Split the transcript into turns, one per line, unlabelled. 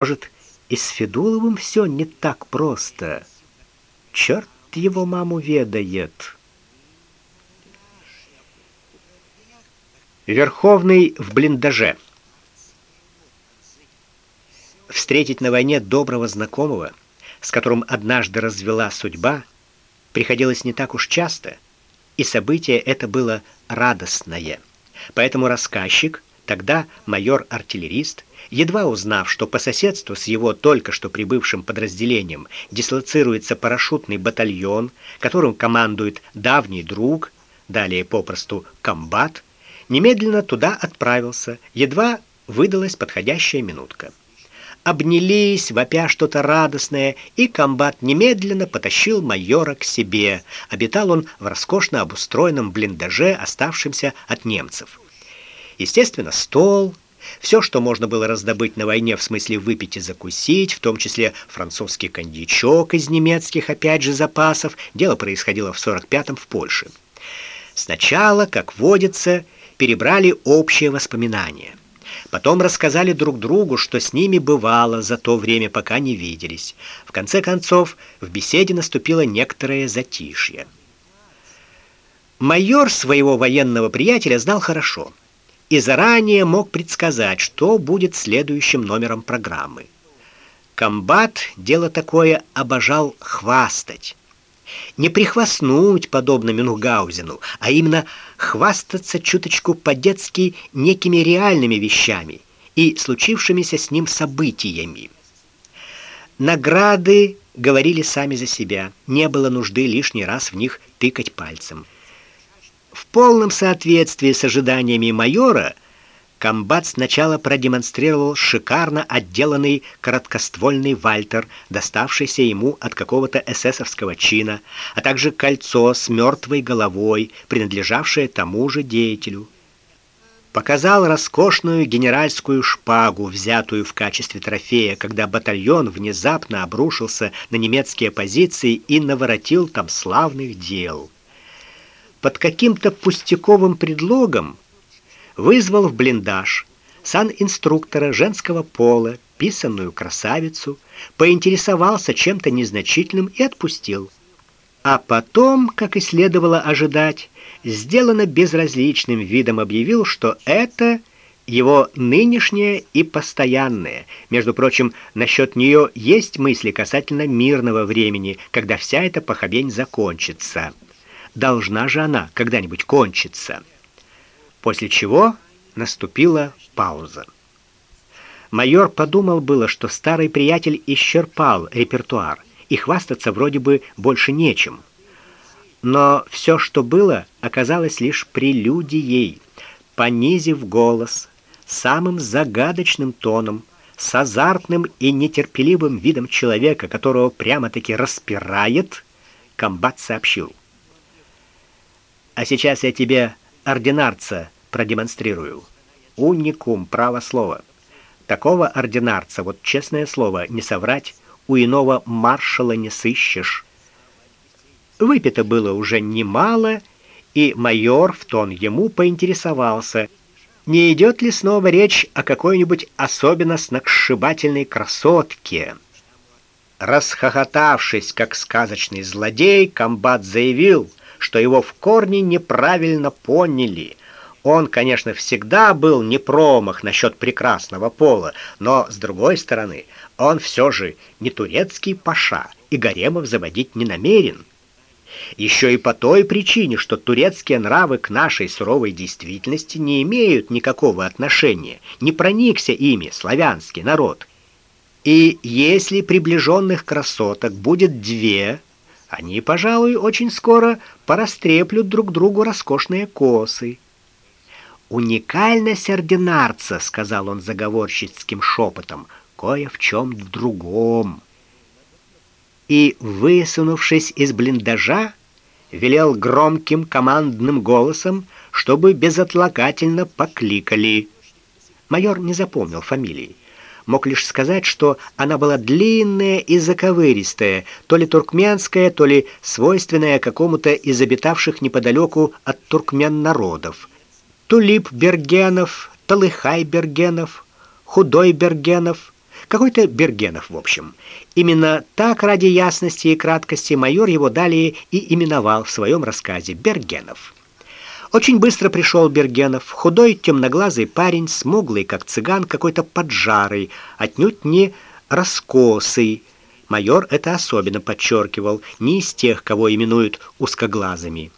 Может, и с Федуловым все не так просто. Черт его маму ведает. Верховный в блиндаже. Встретить на войне доброго знакомого, с которым однажды развела судьба, приходилось не так уж часто, и событие это было радостное. Поэтому рассказчик, тогда майор-артиллерист, едва узнав, что по соседству с его только что прибывшим подразделением дислоцируется парашютный батальон, которым командует давний друг, далее попросту комбат, немедленно туда отправился, едва выдалась подходящая минутка. Обнялись, вопя что-то радостное, и комбат немедленно потащил майора к себе. Обитал он в роскошно обустроенном блиндаже, оставшемся от немцев. Естественно, стол, все, что можно было раздобыть на войне в смысле выпить и закусить, в том числе французский коньячок из немецких опять же запасов. Дело происходило в 45-м в Польше. Сначала, как водится, перебрали общие воспоминания. Потом рассказали друг другу, что с ними бывало за то время, пока не виделись. В конце концов, в беседе наступило некоторое затишье. Майор своего военного приятеля знал хорошо и заранее мог предсказать, что будет следующим номером программы. Комбат дело такое обожал хвастать. Не прихвастнуть подобно Мюнхгаузену, а именно хвастаться чуточку по-детски некими реальными вещами и случившимися с ним событиями. Награды говорили сами за себя. Не было нужды лишний раз в них тыкать пальцем. В полном соответствии с ожиданиями майора комбат сначала продемонстрировал шикарно отделанный короткоствольный вальтер, доставшийся ему от какого-то эсэсовского чина, а также кольцо с мертвой головой, принадлежавшее тому же деятелю. Показал роскошную генеральскую шпагу, взятую в качестве трофея, когда батальон внезапно обрушился на немецкие позиции и наворотил там славных дел под каким-то пустяковым предлогом вызвал в блиндаж сан-инструктора женского пола, писанную красавицу, поинтересовался чем-то незначительным и отпустил. А потом, как и следовало ожидать, сделано безразличным видом объявил, что это его нынешнее и постоянное. Между прочим, насчет нее есть мысли касательно мирного времени, когда вся эта похабень закончится. Должна же она когда-нибудь кончиться. После чего наступила пауза. Майор подумал было, что старый приятель исчерпал репертуар, и хвастаться вроде бы больше нечем. Но все, что было, оказалось лишь прелюдией. Понизив голос, самым загадочным тоном, с азартным и нетерпеливым видом человека, которого прямо-таки распирает, комбат сообщил: а сейчас я тебе ординарца продемонстрирую. Уникум, право слово. Такого ординарца, вот честное слово, не соврать, у иного маршала не сыщешь. Выпито было уже немало, и майор в тон ему поинтересовался, не идет ли снова речь о какой-нибудь особенно сногсшибательной красотке. Расхохотавшись, как сказочный злодей, комбат заявил, что его в корне неправильно поняли. Он, конечно, всегда был не промах насчет прекрасного пола, но с другой стороны, он все же не турецкий паша и гаремов заводить не намерен. Еще и по той причине, что турецкие нравы к нашей суровой действительности не имеют никакого отношения, не проникся ими славянский народ. И если приближенных красоток будет две, они, пожалуй, очень скоро порастреплют друг другу роскошные косы. Уникальность ординарца, сказал он заговорщицким шепотом, кое в чем в другом. И, высунувшись из блиндажа, велел громким командным голосом, чтобы безотлагательно покликали. Майор не запомнил фамилии мог лишь сказать, что она была длинная и заковыристая, то ли туркменская, то ли свойственная какому-то из обитавших неподалеку от туркмен народов. Тулип Бергенов, Талыхай Бергенов, Худой Бергенов, Какой-то Бергенов, в общем. Именно так ради ясности и краткости майор его далее и именовал в своем рассказе Бергенов. Очень быстро пришел Бергенов, худой, темноглазый парень, смуглый, как цыган, какой-то поджарый, отнюдь не раскосый. Майор это особенно подчеркивал, не из тех, кого именуют узкоглазыми.